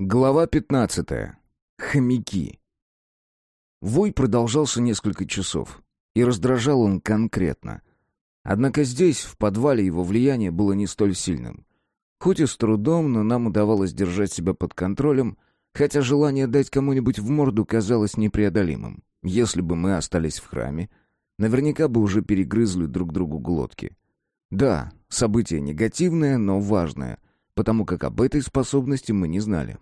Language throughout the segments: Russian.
Глава 15. Хомяки. Вой продолжался несколько часов, и раздражал он конкретно. Однако здесь, в подвале, его влияние было не столь сильным. Хоть и с трудом, но нам удавалось держать себя под контролем, хотя желание дать кому-нибудь в морду казалось непреодолимым. Если бы мы остались в храме, наверняка бы уже перегрызли друг другу глотки. Да, событие негативное, но важное, потому как об этой способности мы не знали.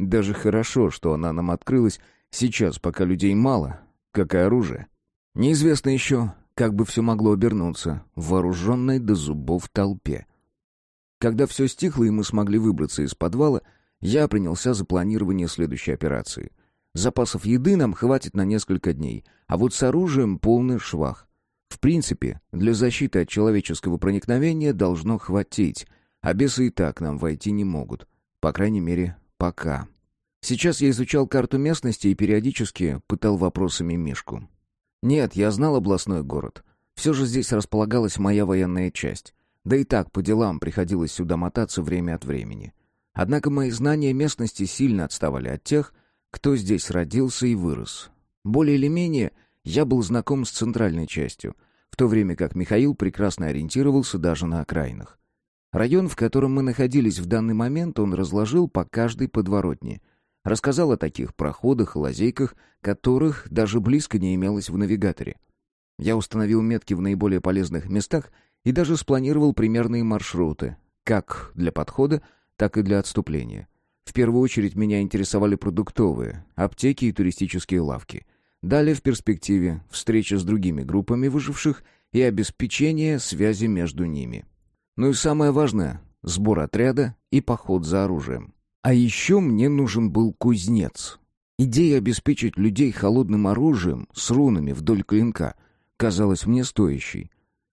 Даже хорошо, что она нам открылась сейчас, пока людей мало, как и оружие. Неизвестно еще, как бы все могло обернуться в вооруженной до зубов толпе. Когда все стихло и мы смогли выбраться из подвала, я принялся за планирование следующей операции. Запасов еды нам хватит на несколько дней, а вот с оружием полный швах. В принципе, для защиты от человеческого проникновения должно хватить, а бесы и так нам войти не могут. По крайней мере, Пока. Сейчас я изучал карту местности и периодически пытал вопросами Мишку. Нет, я знал областной город. Все же здесь располагалась моя военная часть. Да и так по делам приходилось сюда мотаться время от времени. Однако мои знания местности сильно отставали от тех, кто здесь родился и вырос. Более или менее я был знаком с центральной частью, в то время как Михаил прекрасно ориентировался даже на окраинах. Район, в котором мы находились в данный момент, он разложил по каждой подворотне. Рассказал о таких проходах и лазейках, которых даже близко не имелось в навигаторе. Я установил метки в наиболее полезных местах и даже спланировал примерные маршруты, как для подхода, так и для отступления. В первую очередь меня интересовали продуктовые, аптеки и туристические лавки. Далее в перспективе встреча с другими группами выживших и обеспечение связи между ними. Ну и самое важное — сбор отряда и поход за оружием. А еще мне нужен был кузнец. Идея обеспечить людей холодным оружием с рунами вдоль клинка казалась мне стоящей.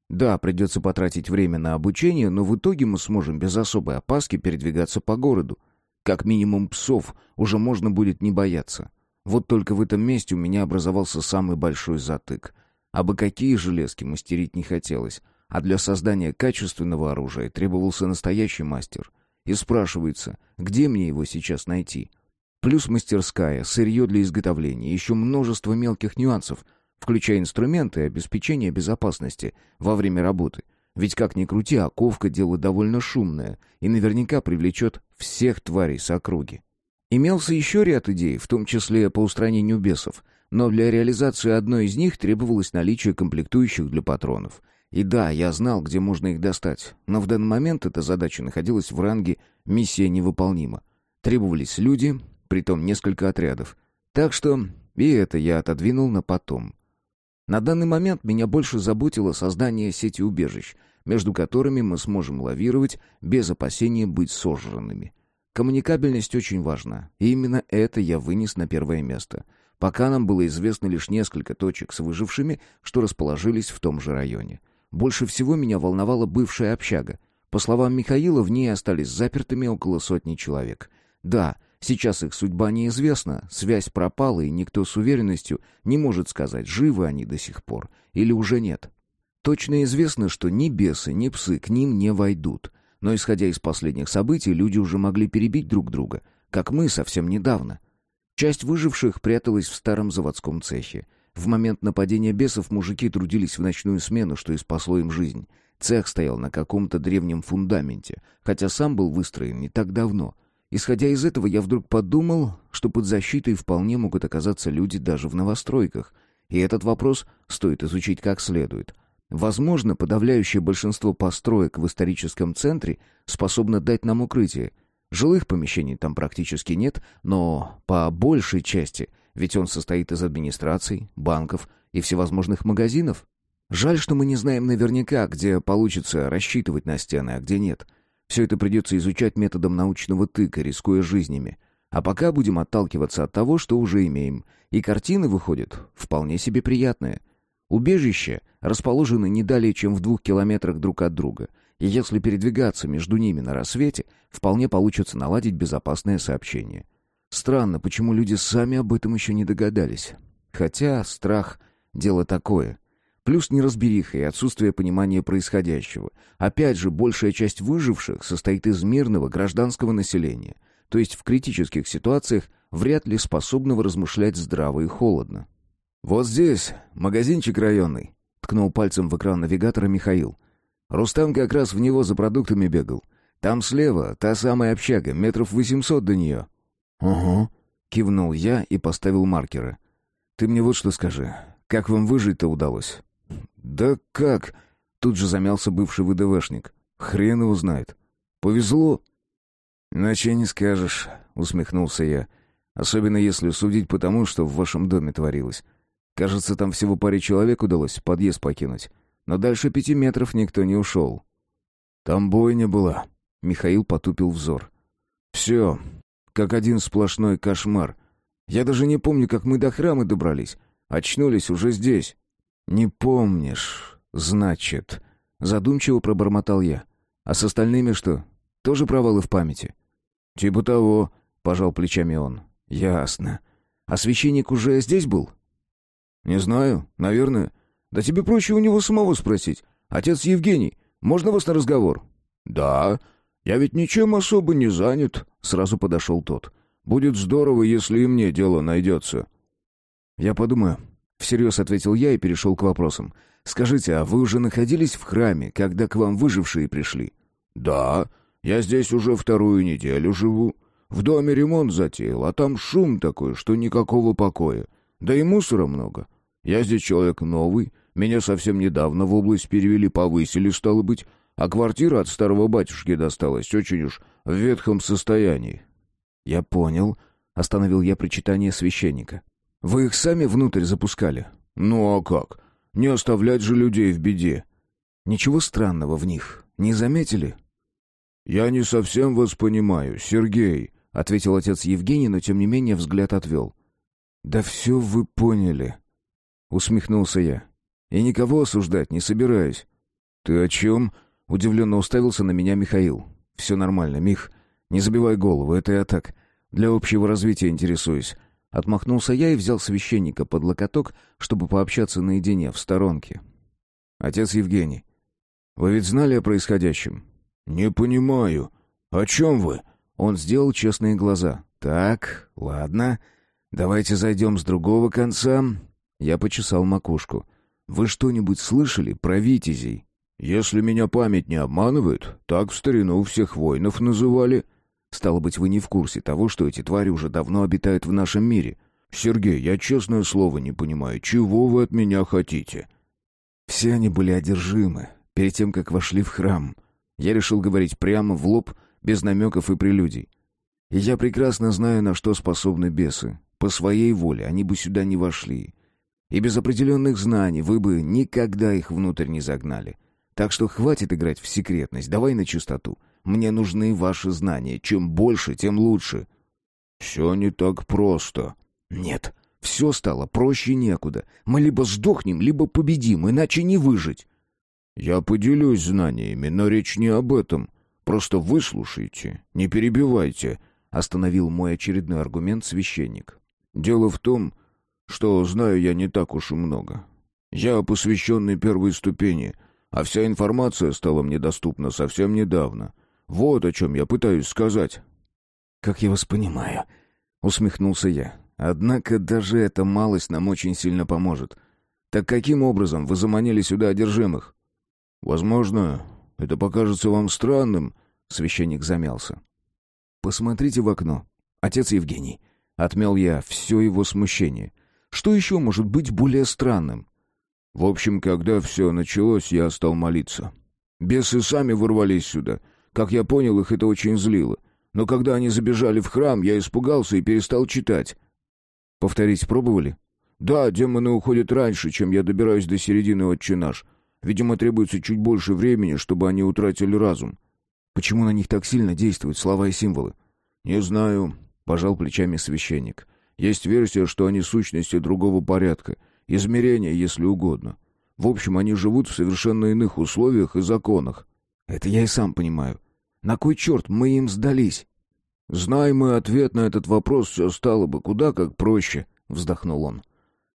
Да, придется потратить время на обучение, но в итоге мы сможем без особой опаски передвигаться по городу. Как минимум псов уже можно будет не бояться. Вот только в этом месте у меня образовался самый большой затык. А бы какие железки мастерить не хотелось — а для создания качественного оружия требовался настоящий мастер. И спрашивается, где мне его сейчас найти? Плюс мастерская, сырье для изготовления, еще множество мелких нюансов, включая инструменты и обеспечение безопасности во время работы. Ведь как ни крути, оковка дело довольно шумное и наверняка привлечет всех тварей с округи. Имелся еще ряд идей, в том числе по устранению бесов, но для реализации одной из них требовалось наличие комплектующих для патронов — и да, я знал, где можно их достать, но в данный момент эта задача находилась в ранге «Миссия невыполнима». Требовались люди, притом несколько отрядов. Так что и это я отодвинул на потом. На данный момент меня больше заботило создание сети убежищ, между которыми мы сможем лавировать без опасения быть сожранными. Коммуникабельность очень важна, и именно это я вынес на первое место. Пока нам было известно лишь несколько точек с выжившими, что расположились в том же районе. Больше всего меня волновала бывшая общага. По словам Михаила, в ней остались запертыми около сотни человек. Да, сейчас их судьба неизвестна, связь пропала, и никто с уверенностью не может сказать, живы они до сих пор или уже нет. Точно известно, что ни бесы, ни псы к ним не войдут. Но исходя из последних событий, люди уже могли перебить друг друга, как мы совсем недавно. Часть выживших пряталась в старом заводском цехе. В момент нападения бесов мужики трудились в ночную смену, что и спасло им жизнь. Цех стоял на каком-то древнем фундаменте, хотя сам был выстроен не так давно. Исходя из этого, я вдруг подумал, что под защитой вполне могут оказаться люди даже в новостройках. И этот вопрос стоит изучить как следует. Возможно, подавляющее большинство построек в историческом центре способно дать нам укрытие. Жилых помещений там практически нет, но по большей части — ведь он состоит из администраций, банков и всевозможных магазинов. Жаль, что мы не знаем наверняка, где получится рассчитывать на стены, а где нет. Все это придется изучать методом научного тыка, рискуя жизнями. А пока будем отталкиваться от того, что уже имеем. И картины выходят вполне себе приятные. Убежища расположены не далее, чем в двух километрах друг от друга. И если передвигаться между ними на рассвете, вполне получится наладить безопасное сообщение. Странно, почему люди сами об этом еще не догадались. Хотя страх — дело такое. Плюс неразбериха и отсутствие понимания происходящего. Опять же, большая часть выживших состоит из мирного гражданского населения. то есть в критических ситуациях вряд ли способного размышлять здраво и холодно. «Вот здесь, магазинчик районный», — ткнул пальцем в экран навигатора Михаил. «Рустам как раз в него за продуктами бегал. Там слева та самая общага, метров восемьсот до нее». «Угу», — кивнул я и поставил маркеры. «Ты мне вот что скажи. Как вам выжить-то удалось?» «Да как?» — тут же замялся бывший ВДВшник. «Хрен его знает. Повезло». «Иначе не скажешь», — усмехнулся я. «Особенно если судить по тому, что в вашем доме творилось. Кажется, там всего паре человек удалось подъезд покинуть. Но дальше пяти метров никто не ушел». «Там бойня была», — Михаил потупил взор. «Все, как один сплошной кошмар. Я даже не помню, как мы до храма добрались. Очнулись уже здесь». «Не помнишь, значит...» — задумчиво пробормотал я. «А с остальными что? Тоже провалы в памяти?» «Типа того», — пожал плечами он. «Ясно. А священник уже здесь был?» «Не знаю. Наверное. Да тебе проще у него самого спросить. Отец Евгений, можно вас на разговор?» «Да. Я ведь ничем особо не занят», — сразу подошел тот. «Будет здорово, если и мне дело найдется». «Я подумаю», — всерьез ответил я и перешел к вопросам. «Скажите, а вы уже находились в храме, когда к вам выжившие пришли?» «Да. Я здесь уже вторую неделю живу. В доме ремонт затеял, а там шум такой, что никакого покоя. Да и мусора много. Я здесь человек новый, меня совсем недавно в область перевели, повысили, стало быть, а квартира от старого батюшки досталась очень уж в ветхом состоянии». «Я понял», — остановил я причитание священника. «Вы их сами внутрь запускали?» «Ну а как? Не оставлять же людей в беде». «Ничего странного в них не заметили?» «Я не совсем вас понимаю, Сергей», — ответил отец Евгений, но тем не менее взгляд отвел. «Да все вы поняли», — усмехнулся я. «И никого осуждать не собираюсь». «Ты о чем?» — удивленно уставился на меня Михаил. «Все нормально, Мих. Не забивай голову, это я так. Для общего развития интересуюсь». Отмахнулся я и взял священника под локоток, чтобы пообщаться наедине, в сторонке. «Отец Евгений, вы ведь знали о происходящем?» «Не понимаю. О чем вы?» Он сделал честные глаза. «Так, ладно. Давайте зайдем с другого конца». Я почесал макушку. «Вы что-нибудь слышали про витязей?» «Если меня память не обманывает, так в старину всех воинов называли». «Стало быть, вы не в курсе того, что эти твари уже давно обитают в нашем мире». «Сергей, я честное слово не понимаю, чего вы от меня хотите?» Все они были одержимы перед тем, как вошли в храм. Я решил говорить прямо в лоб, без намеков и прелюдий. И я прекрасно знаю, на что способны бесы. По своей воле они бы сюда не вошли. И без определенных знаний вы бы никогда их внутрь не загнали. Так что хватит играть в секретность, давай на чистоту. Мне нужны ваши знания. Чем больше, тем лучше». «Все не так просто». «Нет, все стало проще некуда. Мы либо сдохнем, либо победим, иначе не выжить». «Я поделюсь знаниями, но речь не об этом. Просто выслушайте, не перебивайте», — остановил мой очередной аргумент священник. «Дело в том, что знаю я не так уж и много. Я посвященный первой ступени, а вся информация стала мне доступна совсем недавно. Вот о чем я пытаюсь сказать». «Как я вас понимаю», — усмехнулся я. «Однако даже эта малость нам очень сильно поможет. Так каким образом вы заманили сюда одержимых?» «Возможно, это покажется вам странным», — священник замялся. «Посмотрите в окно. Отец Евгений». Отмел я все его смущение. «Что еще может быть более странным?» В общем, когда все началось, я стал молиться. Бесы сами ворвались сюда. Как я понял, их это очень злило. Но когда они забежали в храм, я испугался и перестал читать. «Повторить пробовали?» «Да, демоны уходят раньше, чем я добираюсь до середины «Отче наш». Видимо, требуется чуть больше времени, чтобы они утратили разум. Почему на них так сильно действуют слова и символы? Не знаю, пожал плечами священник. Есть версия, что они сущности другого порядка, измерения, если угодно. В общем, они живут в совершенно иных условиях и законах. Это я и сам понимаю. На кой черт мы им сдались? Знаем мы ответ на этот вопрос, все стало бы куда как проще, вздохнул он.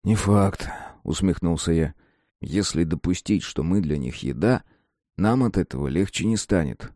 Не факт, усмехнулся я. Если допустить, что мы для них еда, нам от этого легче не станет.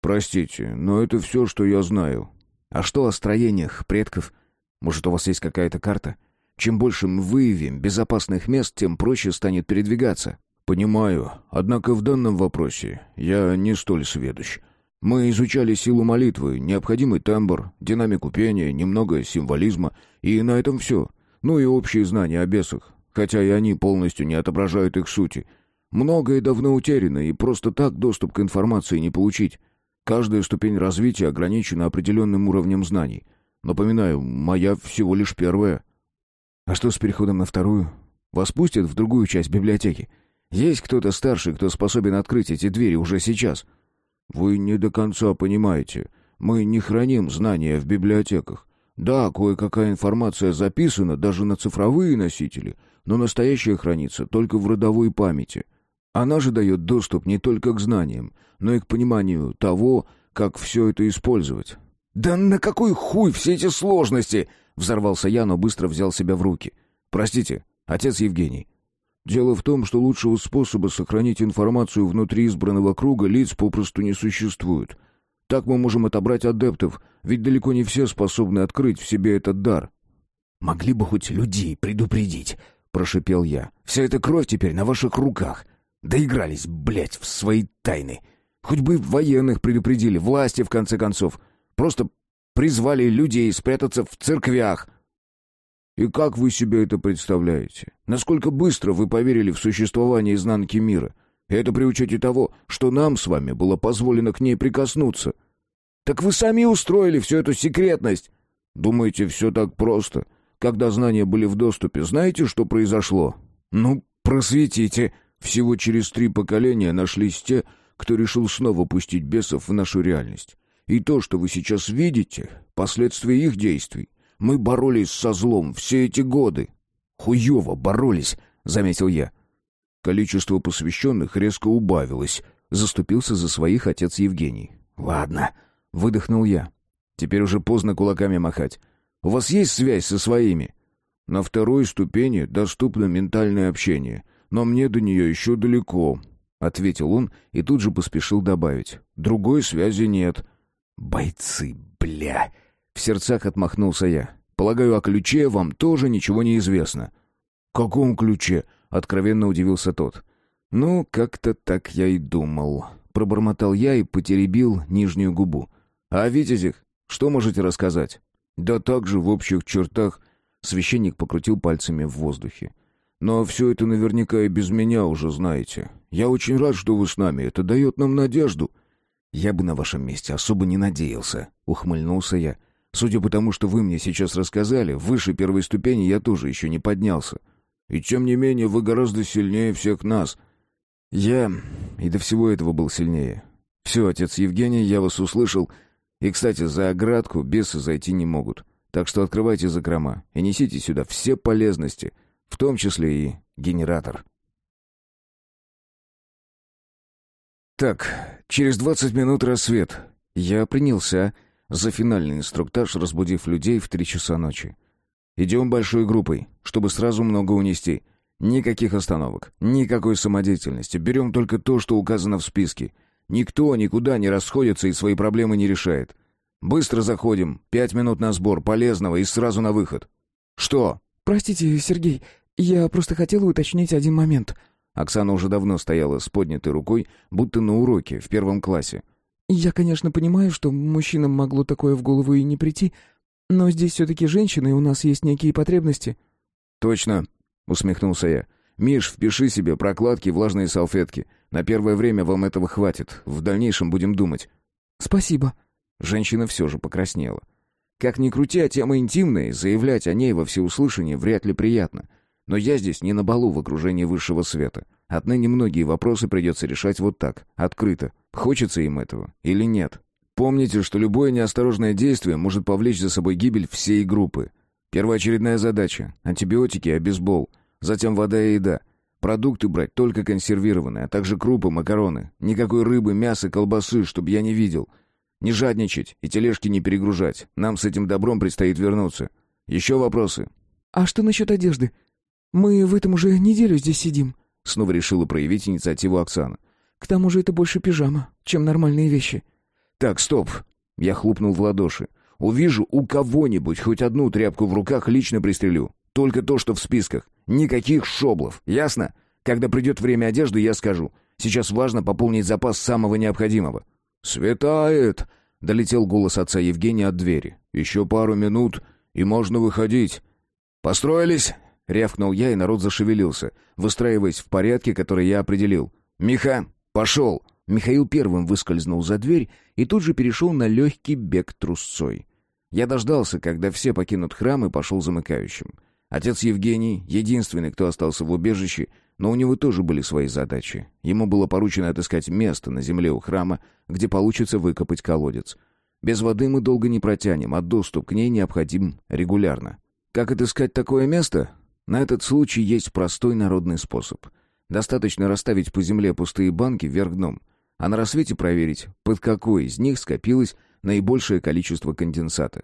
Простите, но это все, что я знаю. А что о строениях предков? Может, у вас есть какая-то карта? Чем больше мы выявим безопасных мест, тем проще станет передвигаться. Понимаю, однако в данном вопросе я не столь сведущ. Мы изучали силу молитвы, необходимый тембр, динамику пения, немного символизма, и на этом все. Ну и общие знания о бесах, хотя и они полностью не отображают их сути. Многое давно утеряно, и просто так доступ к информации не получить. Каждая ступень развития ограничена определенным уровнем знаний. Напоминаю, моя всего лишь первая. А что с переходом на вторую? Вас пустят в другую часть библиотеки? Есть кто-то старший, кто способен открыть эти двери уже сейчас?» «Вы не до конца понимаете. Мы не храним знания в библиотеках. Да, кое-какая информация записана даже на цифровые носители, но настоящая хранится только в родовой памяти. Она же дает доступ не только к знаниям, но и к пониманию того, как все это использовать». «Да на какой хуй все эти сложности?» — взорвался я, но быстро взял себя в руки. «Простите, отец Евгений, Дело в том, что лучшего способа сохранить информацию внутри избранного круга лиц попросту не существует. Так мы можем отобрать адептов, ведь далеко не все способны открыть в себе этот дар. «Могли бы хоть людей предупредить», — прошипел я. «Вся эта кровь теперь на ваших руках. Доигрались, блядь, в свои тайны. Хоть бы военных предупредили, власти, в конце концов. Просто призвали людей спрятаться в церквях». И как вы себе это представляете? Насколько быстро вы поверили в существование изнанки мира? И это при учете того, что нам с вами было позволено к ней прикоснуться. Так вы сами устроили всю эту секретность. Думаете, все так просто? Когда знания были в доступе, знаете, что произошло? Ну, просветите. Всего через три поколения нашлись те, кто решил снова пустить бесов в нашу реальность. И то, что вы сейчас видите, последствия их действий. Мы боролись со злом все эти годы. Хуёво боролись, заметил я. Количество посвященных резко убавилось. Заступился за своих отец Евгений. Ладно, выдохнул я. Теперь уже поздно кулаками махать. У вас есть связь со своими? На второй ступени доступно ментальное общение, но мне до нее еще далеко, ответил он и тут же поспешил добавить: другой связи нет. Бойцы, бля. В сердцах отмахнулся я. Полагаю, о ключе вам тоже ничего не известно. Каком ключе? Откровенно удивился тот. Ну, как-то так я и думал. Пробормотал я и потеребил нижнюю губу. А о Витязях что можете рассказать? Да так же в общих чертах. Священник покрутил пальцами в воздухе. Но все это наверняка и без меня уже знаете. Я очень рад, что вы с нами. Это дает нам надежду. Я бы на вашем месте особо не надеялся, ухмыльнулся я. Судя по тому, что вы мне сейчас рассказали, выше первой ступени я тоже еще не поднялся. И тем не менее вы гораздо сильнее всех нас. Я и до всего этого был сильнее. Все, отец Евгений, я вас услышал. И, кстати, за оградку бесы зайти не могут. Так что открывайте закрома и несите сюда все полезности, в том числе и генератор. Так, через двадцать минут рассвет. Я принялся за финальный инструктаж, разбудив людей в три часа ночи. «Идем большой группой, чтобы сразу много унести. Никаких остановок, никакой самодеятельности. Берем только то, что указано в списке. Никто никуда не расходится и свои проблемы не решает. Быстро заходим, пять минут на сбор полезного и сразу на выход. Что?» «Простите, Сергей, я просто хотела уточнить один момент». Оксана уже давно стояла с поднятой рукой, будто на уроке в первом классе. Я, конечно, понимаю, что мужчинам могло такое в голову и не прийти, но здесь все-таки женщины, и у нас есть некие потребности». «Точно», — усмехнулся я. «Миш, впиши себе прокладки, влажные салфетки. На первое время вам этого хватит. В дальнейшем будем думать». «Спасибо». Женщина все же покраснела. Как ни крути, а тема интимная, заявлять о ней во всеуслышание вряд ли приятно. Но я здесь не на балу в окружении высшего света. Отныне многие вопросы придется решать вот так, открыто. Хочется им этого или нет? Помните, что любое неосторожное действие может повлечь за собой гибель всей группы. Первоочередная задача — антибиотики обезбол. Затем вода и еда. Продукты брать только консервированные, а также крупы, макароны. Никакой рыбы, мяса, колбасы, чтобы я не видел. Не жадничать и тележки не перегружать. Нам с этим добром предстоит вернуться. Еще вопросы? «А что насчет одежды? Мы в этом уже неделю здесь сидим». Снова решила проявить инициативу Оксана. К тому же это больше пижама, чем нормальные вещи. Так, стоп. Я хлопнул в ладоши. Увижу у кого-нибудь хоть одну тряпку в руках, лично пристрелю. Только то, что в списках. Никаких шоблов. Ясно? Когда придет время одежды, я скажу. Сейчас важно пополнить запас самого необходимого». «Светает!» — долетел голос отца Евгения от двери. «Еще пару минут, и можно выходить». «Построились?» — рявкнул я, и народ зашевелился, выстраиваясь в порядке, который я определил. «Миха, пошел!» Михаил первым выскользнул за дверь и тут же перешел на легкий бег трусцой. Я дождался, когда все покинут храм, и пошел замыкающим. Отец Евгений, единственный, кто остался в убежище, но у него тоже были свои задачи. Ему было поручено отыскать место на земле у храма, где получится выкопать колодец. Без воды мы долго не протянем, а доступ к ней необходим регулярно. Как отыскать такое место? На этот случай есть простой народный способ. Достаточно расставить по земле пустые банки вверх дном, а на рассвете проверить, под какой из них скопилось наибольшее количество конденсата.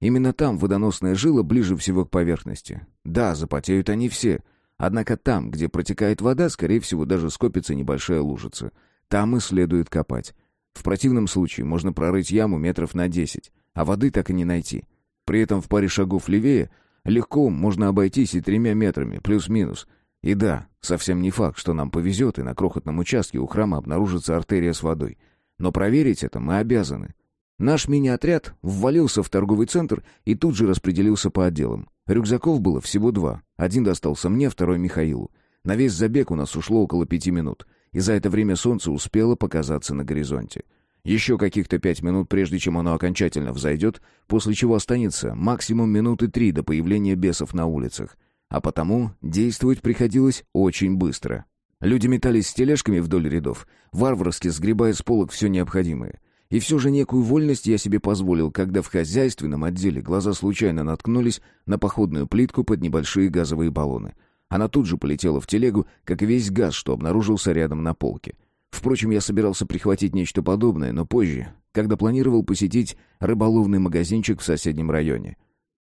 Именно там водоносная жила ближе всего к поверхности. Да, запотеют они все. Однако там, где протекает вода, скорее всего, даже скопится небольшая лужица. Там и следует копать. В противном случае можно прорыть яму метров на десять, а воды так и не найти. При этом в паре шагов левее легко можно обойтись и тремя метрами, плюс-минус. И да, совсем не факт, что нам повезет, и на крохотном участке у храма обнаружится артерия с водой. Но проверить это мы обязаны. Наш мини-отряд ввалился в торговый центр и тут же распределился по отделам. Рюкзаков было всего два. Один достался мне, второй Михаилу. На весь забег у нас ушло около пяти минут, и за это время солнце успело показаться на горизонте. Еще каких-то пять минут, прежде чем оно окончательно взойдет, после чего останется максимум минуты три до появления бесов на улицах. А потому действовать приходилось очень быстро. Люди метались с тележками вдоль рядов, варварски сгребая с полок все необходимое — и все же некую вольность я себе позволил, когда в хозяйственном отделе глаза случайно наткнулись на походную плитку под небольшие газовые баллоны. Она тут же полетела в телегу, как и весь газ, что обнаружился рядом на полке. Впрочем, я собирался прихватить нечто подобное, но позже, когда планировал посетить рыболовный магазинчик в соседнем районе.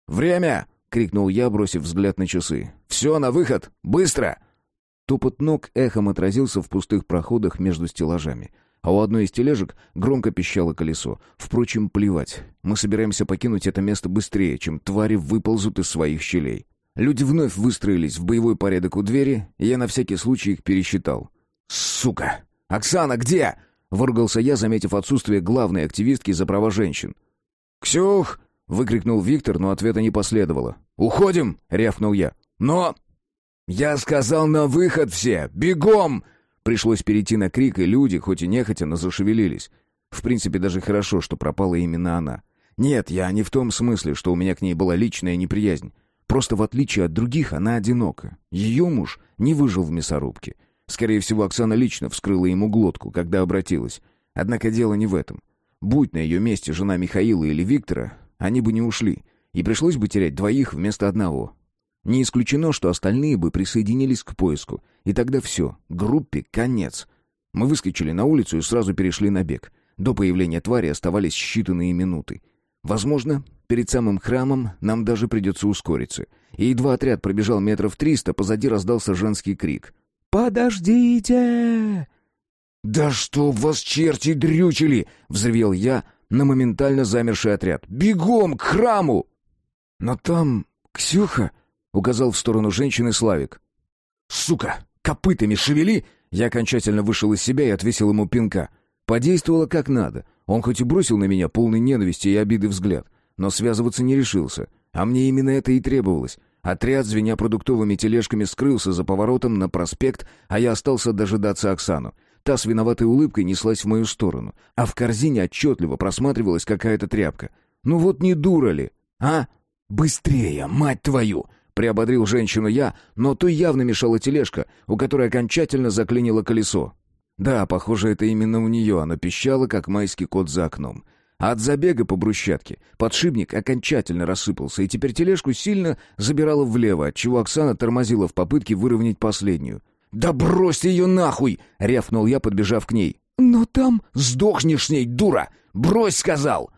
«Время!» — крикнул я, бросив взгляд на часы. «Все, на выход! Быстро!» Топот ног эхом отразился в пустых проходах между стеллажами — а у одной из тележек громко пищало колесо. Впрочем, плевать. Мы собираемся покинуть это место быстрее, чем твари выползут из своих щелей. Люди вновь выстроились в боевой порядок у двери, и я на всякий случай их пересчитал. «Сука! Оксана, где?» — выругался я, заметив отсутствие главной активистки за права женщин. «Ксюх!» — выкрикнул Виктор, но ответа не последовало. «Уходим!» — рявкнул я. «Но...» «Я сказал на выход все! Бегом!» Пришлось перейти на крик, и люди, хоть и нехотя, но зашевелились. В принципе, даже хорошо, что пропала именно она. Нет, я не в том смысле, что у меня к ней была личная неприязнь. Просто в отличие от других, она одинока. Ее муж не выжил в мясорубке. Скорее всего, Оксана лично вскрыла ему глотку, когда обратилась. Однако дело не в этом. Будь на ее месте жена Михаила или Виктора, они бы не ушли, и пришлось бы терять двоих вместо одного. Не исключено, что остальные бы присоединились к поиску, и тогда все, группе конец. Мы выскочили на улицу и сразу перешли на бег. До появления твари оставались считанные минуты. Возможно, перед самым храмом нам даже придется ускориться. И едва отряд пробежал метров триста, позади раздался женский крик. «Подождите!» «Да что вас черти дрючили!» — взревел я на моментально замерший отряд. «Бегом к храму!» «Но там Ксюха...» Указал в сторону женщины Славик. «Сука! Копытами шевели!» Я окончательно вышел из себя и отвесил ему пинка. Подействовало как надо. Он хоть и бросил на меня полный ненависти и обиды взгляд, но связываться не решился. А мне именно это и требовалось. Отряд, звеня продуктовыми тележками, скрылся за поворотом на проспект, а я остался дожидаться Оксану. Та с виноватой улыбкой неслась в мою сторону, а в корзине отчетливо просматривалась какая-то тряпка. «Ну вот не дура ли? А? Быстрее, мать твою!» Приободрил женщину я, но той явно мешала тележка, у которой окончательно заклинило колесо. Да, похоже, это именно у нее оно пищало, как майский кот за окном. От забега по брусчатке подшипник окончательно рассыпался, и теперь тележку сильно забирало влево, отчего Оксана тормозила в попытке выровнять последнюю. «Да брось ее нахуй!» — рявкнул я, подбежав к ней. «Но там...» «Сдохнешь с ней, дура! Брось, сказал!»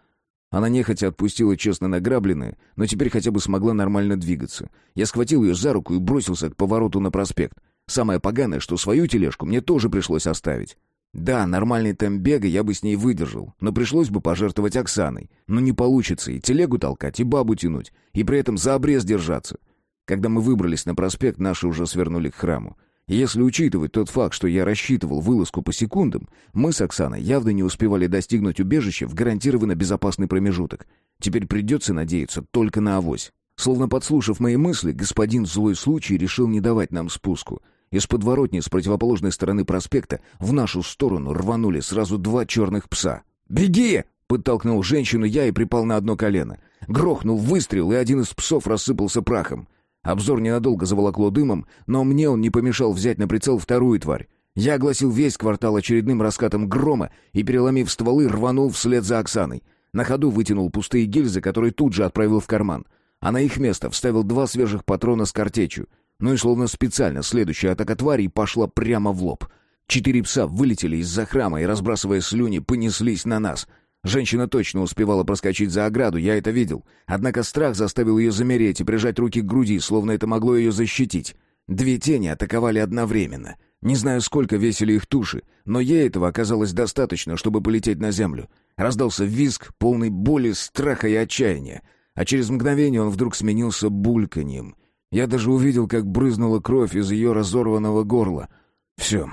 Она нехотя отпустила честно награбленное, но теперь хотя бы смогла нормально двигаться. Я схватил ее за руку и бросился к повороту на проспект. Самое поганое, что свою тележку мне тоже пришлось оставить. Да, нормальный темп бега я бы с ней выдержал, но пришлось бы пожертвовать Оксаной. Но не получится и телегу толкать, и бабу тянуть, и при этом за обрез держаться. Когда мы выбрались на проспект, наши уже свернули к храму. Если учитывать тот факт, что я рассчитывал вылазку по секундам, мы с Оксаной явно не успевали достигнуть убежища в гарантированно безопасный промежуток. Теперь придется надеяться только на авось. Словно подслушав мои мысли, господин злой случай решил не давать нам спуску — из подворотни с противоположной стороны проспекта в нашу сторону рванули сразу два черных пса. «Беги!» — подтолкнул женщину я и припал на одно колено. Грохнул выстрел, и один из псов рассыпался прахом. Обзор ненадолго заволокло дымом, но мне он не помешал взять на прицел вторую тварь. Я огласил весь квартал очередным раскатом грома и, переломив стволы, рванул вслед за Оксаной. На ходу вытянул пустые гильзы, которые тут же отправил в карман. А на их место вставил два свежих патрона с картечью. Ну и словно специально следующая атака тварей пошла прямо в лоб. Четыре пса вылетели из-за храма и, разбрасывая слюни, понеслись на нас. Женщина точно успевала проскочить за ограду, я это видел. Однако страх заставил ее замереть и прижать руки к груди, словно это могло ее защитить. Две тени атаковали одновременно. Не знаю, сколько весили их туши, но ей этого оказалось достаточно, чтобы полететь на землю. Раздался визг, полный боли, страха и отчаяния. А через мгновение он вдруг сменился бульканьем — я даже увидел, как брызнула кровь из ее разорванного горла. Все.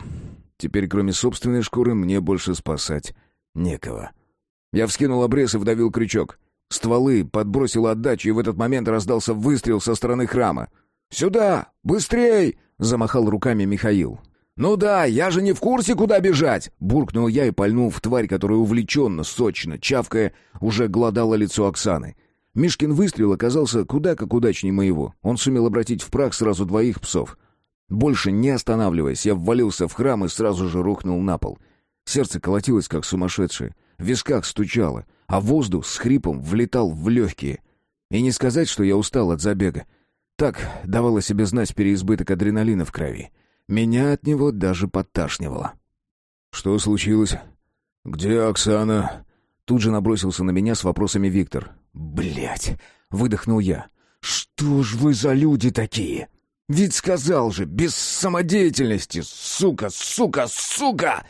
Теперь, кроме собственной шкуры, мне больше спасать некого. Я вскинул обрез и вдавил крючок. Стволы подбросил отдачу, и в этот момент раздался выстрел со стороны храма. «Сюда! Быстрей!» — замахал руками Михаил. «Ну да, я же не в курсе, куда бежать!» Буркнул я и пальнул в тварь, которая увлеченно, сочно, чавкая, уже глодала лицо Оксаны. Мишкин выстрел оказался куда как удачнее моего. Он сумел обратить в прах сразу двоих псов. Больше не останавливаясь, я ввалился в храм и сразу же рухнул на пол. Сердце колотилось, как сумасшедшее. В висках стучало, а воздух с хрипом влетал в легкие. И не сказать, что я устал от забега. Так давало себе знать переизбыток адреналина в крови. Меня от него даже подташнивало. «Что случилось? Где Оксана?» Тут же набросился на меня с вопросами Виктор. Блять, выдохнул я. Что ж вы за люди такие? Ведь сказал же, без самодеятельности, сука, сука, сука!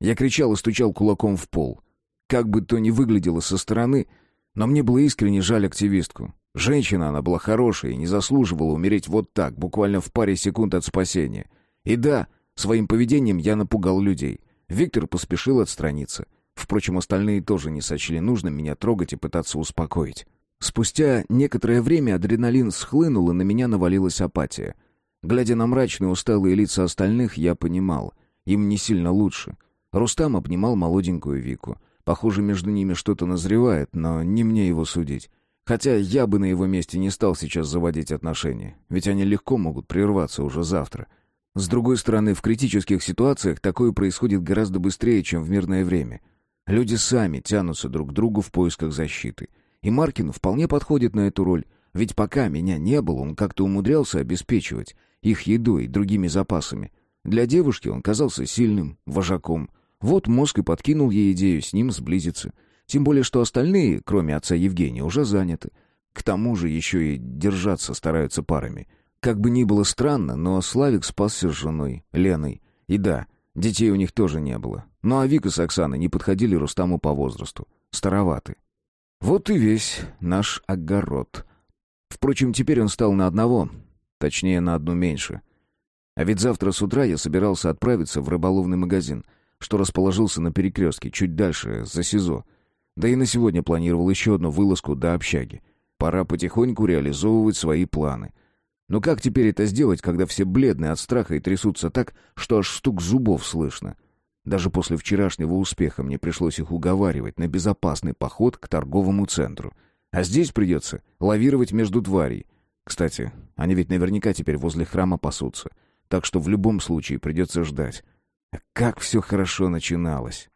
Я кричал и стучал кулаком в пол. Как бы то ни выглядело со стороны, но мне было искренне жаль активистку. Женщина она была хорошая и не заслуживала умереть вот так, буквально в паре секунд от спасения. И да, своим поведением я напугал людей. Виктор поспешил отстраниться — Впрочем, остальные тоже не сочли нужным меня трогать и пытаться успокоить. Спустя некоторое время адреналин схлынул, и на меня навалилась апатия. Глядя на мрачные усталые лица остальных, я понимал, им не сильно лучше. Рустам обнимал молоденькую Вику. Похоже, между ними что-то назревает, но не мне его судить. Хотя я бы на его месте не стал сейчас заводить отношения, ведь они легко могут прерваться уже завтра. С другой стороны, в критических ситуациях такое происходит гораздо быстрее, чем в мирное время. Люди сами тянутся друг к другу в поисках защиты. И Маркин вполне подходит на эту роль, ведь пока меня не было, он как-то умудрялся обеспечивать их едой и другими запасами. Для девушки он казался сильным, вожаком. Вот мозг и подкинул ей идею с ним сблизиться. Тем более, что остальные, кроме отца Евгения, уже заняты. К тому же еще и держаться стараются парами. Как бы ни было странно, но Славик спасся с женой, Леной. И да, детей у них тоже не было. Ну а Вика с Оксаной не подходили Рустаму по возрасту. Староваты. Вот и весь наш огород. Впрочем, теперь он стал на одного, точнее, на одну меньше. А ведь завтра с утра я собирался отправиться в рыболовный магазин, что расположился на перекрестке, чуть дальше, за СИЗО. Да и на сегодня планировал еще одну вылазку до общаги. Пора потихоньку реализовывать свои планы. Но как теперь это сделать, когда все бледные от страха и трясутся так, что аж стук зубов слышно? — даже после вчерашнего успеха мне пришлось их уговаривать на безопасный поход к торговому центру. А здесь придется лавировать между тварей. Кстати, они ведь наверняка теперь возле храма пасутся. Так что в любом случае придется ждать. А как все хорошо начиналось.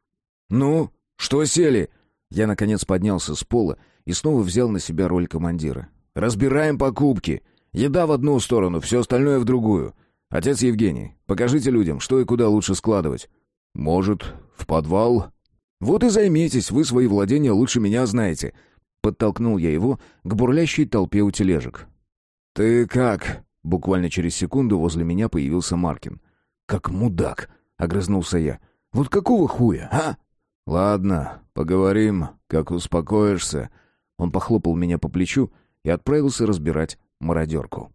«Ну, что сели?» Я, наконец, поднялся с пола и снова взял на себя роль командира. «Разбираем покупки. Еда в одну сторону, все остальное в другую. Отец Евгений, покажите людям, что и куда лучше складывать». «Может, в подвал?» «Вот и займитесь, вы свои владения лучше меня знаете». Подтолкнул я его к бурлящей толпе у тележек. «Ты как?» Буквально через секунду возле меня появился Маркин. «Как мудак!» — огрызнулся я. Вот какого хуя, а?» «Ладно, поговорим, как успокоишься». Он похлопал меня по плечу и отправился разбирать мародерку.